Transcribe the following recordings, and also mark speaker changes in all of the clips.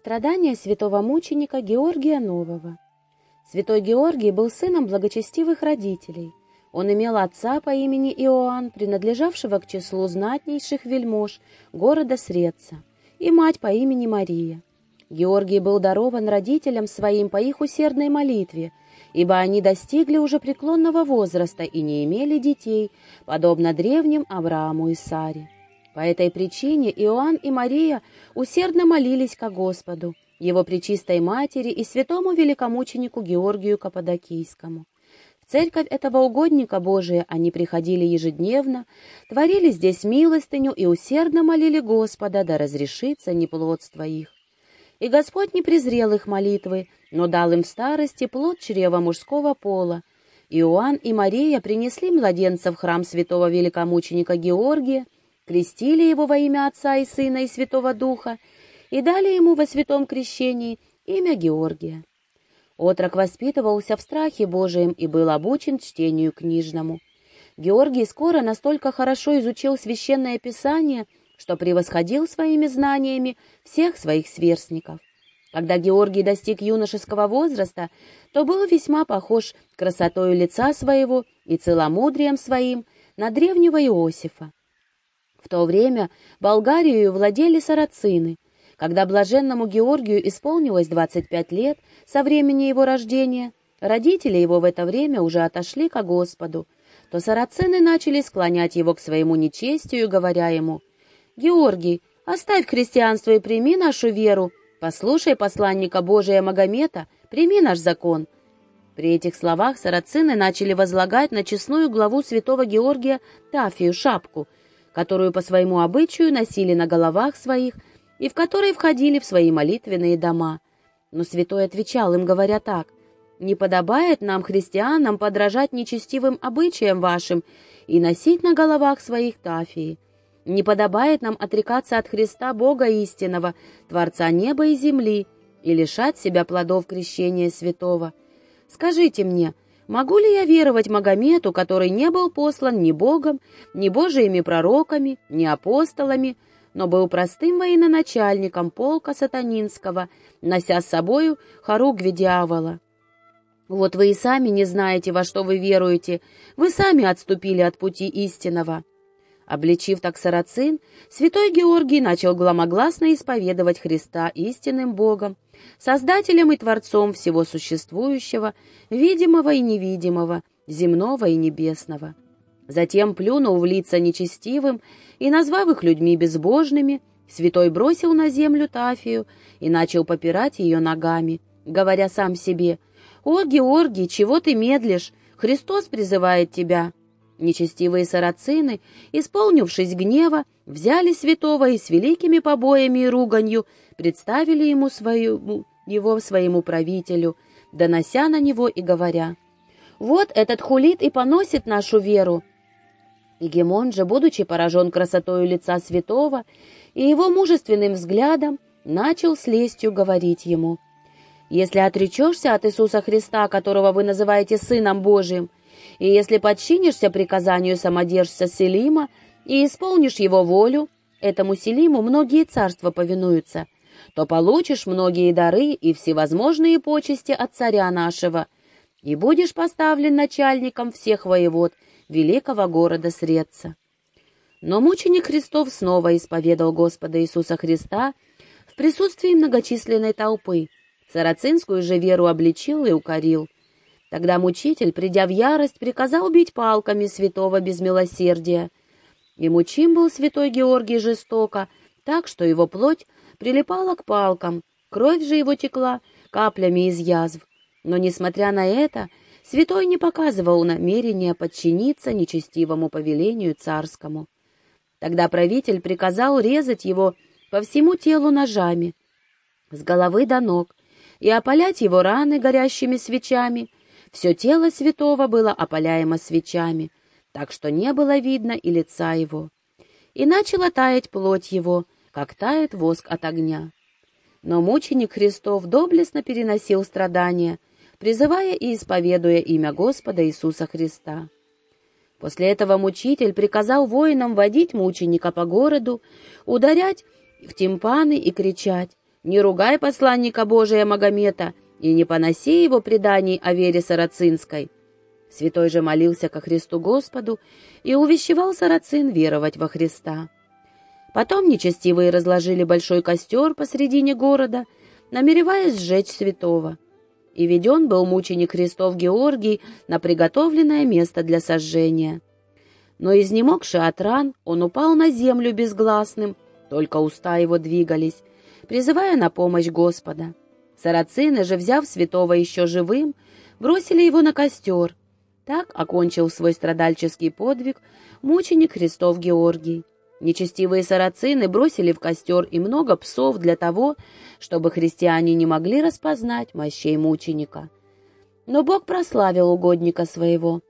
Speaker 1: Страдания святого мученика Георгия Нового. Святой Георгий был сыном благочестивых родителей. Он имел отца по имени Иоанн, принадлежавшего к числу знатнейших вельмож города Средца, и мать по имени Мария. Георгий был дарован родителям своим по их усердной молитве, ибо они достигли уже преклонного возраста и не имели детей, подобно древним Аврааму и Саре. По этой причине Иоанн и Мария усердно молились ко Господу, его пречистой матери и святому великомученику Георгию Каппадокийскому. В церковь этого угодника Божия они приходили ежедневно, творили здесь милостыню и усердно молили Господа, да разрешится неплодство их. И Господь не презрел их молитвы, но дал им в старости плод чрева мужского пола. Иоанн и Мария принесли младенца в храм святого великомученика Георгия, крестили его во имя Отца и Сына и Святого Духа и дали ему во святом крещении имя Георгия. Отрок воспитывался в страхе Божием и был обучен чтению книжному. Георгий скоро настолько хорошо изучил священное писание, что превосходил своими знаниями всех своих сверстников. Когда Георгий достиг юношеского возраста, то был весьма похож красотою лица своего и целомудрием своим на древнего Иосифа. В то время Болгарию владели сарацины. Когда блаженному Георгию исполнилось 25 лет со времени его рождения, родители его в это время уже отошли ко Господу, то сарацины начали склонять его к своему нечестию, говоря ему, «Георгий, оставь христианство и прими нашу веру, послушай посланника Божия Магомета, прими наш закон». При этих словах сарацины начали возлагать на честную главу святого Георгия Тафию шапку — которую по своему обычаю носили на головах своих и в которой входили в свои молитвенные дома. Но святой отвечал им, говоря так, «Не подобает нам, христианам, подражать нечестивым обычаям вашим и носить на головах своих тафии. Не подобает нам отрекаться от Христа Бога истинного, Творца неба и земли, и лишать себя плодов крещения святого. Скажите мне, — Могу ли я веровать Магомету, который не был послан ни Богом, ни Божиими пророками, ни апостолами, но был простым военачальником полка сатанинского, нося с собою хоругви дьявола? Вот вы и сами не знаете, во что вы веруете, вы сами отступили от пути истинного. Обличив так сарацин, святой Георгий начал громогласно исповедовать Христа истинным Богом, Создателем и Творцом всего существующего, видимого и невидимого, земного и небесного. Затем плюнул в лица нечестивым и, назвав их людьми безбожными, святой бросил на землю Тафию и начал попирать ее ногами, говоря сам себе, «О, Георгий, чего ты медлишь? Христос призывает тебя!» Нечестивые сарацины, исполнившись гнева, взяли святого и с великими побоями и руганью представили ему свою, его своему правителю, донося на него и говоря, «Вот этот хулит и поносит нашу веру». Егемон же, будучи поражен красотою лица святого и его мужественным взглядом, начал с лестью говорить ему, «Если отречешься от Иисуса Христа, которого вы называете Сыном Божиим, и если подчинишься приказанию самодержца Селима и исполнишь его волю, этому Селиму многие царства повинуются, то получишь многие дары и всевозможные почести от царя нашего, и будешь поставлен начальником всех воевод великого города Средца. Но мученик Христов снова исповедал Господа Иисуса Христа в присутствии многочисленной толпы, сарацинскую же веру обличил и укорил. Тогда мучитель, придя в ярость, приказал бить палками святого без милосердия. И мучим был святой Георгий жестоко, так что его плоть прилипала к палкам, кровь же его текла каплями из язв. Но, несмотря на это, святой не показывал намерения подчиниться нечестивому повелению царскому. Тогда правитель приказал резать его по всему телу ножами, с головы до ног, и опалять его раны горящими свечами, все тело святого было опаляемо свечами, так что не было видно и лица его. И начала таять плоть его, как тает воск от огня. Но мученик Христов доблестно переносил страдания, призывая и исповедуя имя Господа Иисуса Христа. После этого мучитель приказал воинам водить мученика по городу, ударять в тимпаны и кричать Не ругай посланника Божия Магомета и не поноси его преданий о вере сарацинской». Святой же молился ко Христу Господу и увещевал сарацин веровать во Христа. Потом нечестивые разложили большой костер посредине города, намереваясь сжечь святого. И веден был мученик Христов Георгий на приготовленное место для сожжения. Но изнемогший от ран, он упал на землю безгласным, только уста его двигались, призывая на помощь Господа. Сарацины же, взяв святого еще живым, бросили его на костер. Так окончил свой страдальческий подвиг мученик Христов Георгий. Нечестивые сарацины бросили в костер и много псов для того, чтобы христиане не могли распознать мощей мученика. Но Бог прославил угодника своего.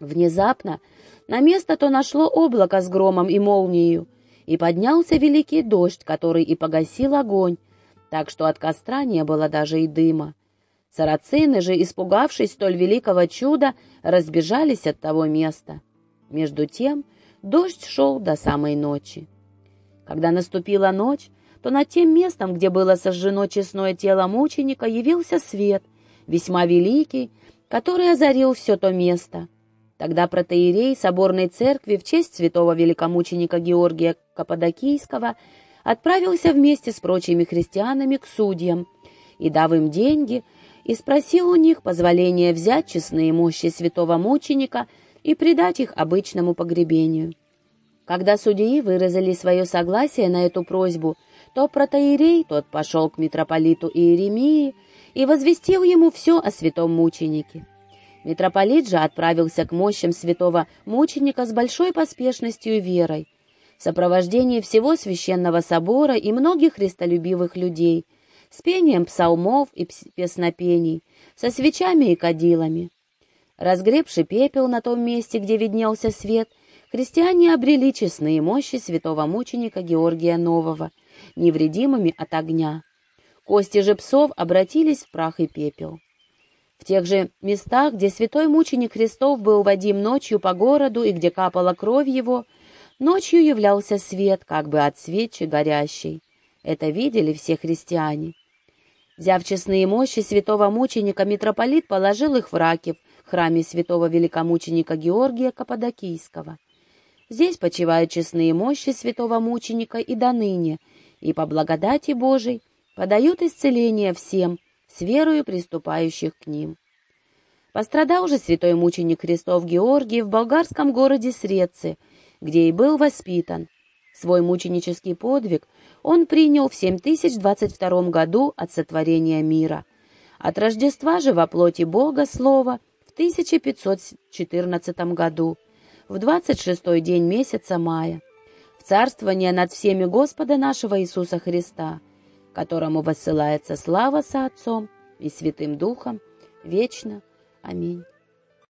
Speaker 1: Внезапно на место то нашло облако с громом и молнией, и поднялся великий дождь, который и погасил огонь, так что от костра не было даже и дыма. Сарацины же, испугавшись столь великого чуда, разбежались от того места. Между тем дождь шел до самой ночи. Когда наступила ночь, то над тем местом, где было сожжено честное тело мученика, явился свет, весьма великий, который озарил все то место. Тогда протеерей соборной церкви в честь святого великомученика Георгия Каппадокийского отправился вместе с прочими христианами к судьям и, дав им деньги, и спросил у них позволения взять честные мощи святого мученика и предать их обычному погребению. Когда судьи выразили свое согласие на эту просьбу, то протоиерей тот пошел к митрополиту Иеремии и возвестил ему все о святом мученике. Митрополит же отправился к мощам святого мученика с большой поспешностью и верой, в сопровождении всего священного собора и многих христолюбивых людей, с пением псалмов и песнопений, со свечами и кадилами. Разгребши пепел на том месте, где виднелся свет, христиане обрели честные мощи святого мученика Георгия Нового, невредимыми от огня. Кости же псов обратились в прах и пепел. В тех же местах, где святой мученик Христов был водим ночью по городу и где капала кровь его, ночью являлся свет, как бы от свечи горящей. Это видели все христиане. Взяв честные мощи святого мученика, митрополит положил их в Ракев, храме святого великомученика Георгия Каппадокийского. Здесь почивают честные мощи святого мученика и до ныне, и по благодати Божией подают исцеление всем, с верою приступающих к ним. Пострадал же святой мученик Христов Георгий в болгарском городе Срецы, где и был воспитан. Свой мученический подвиг он принял в 7022 году от сотворения мира. От Рождества же во плоти Бога Слова в 1514 году, в 26-й день месяца мая, в царствование над всеми Господа нашего Иисуса Христа, которому воссылается слава со Отцом и Святым Духом, вечно. Аминь.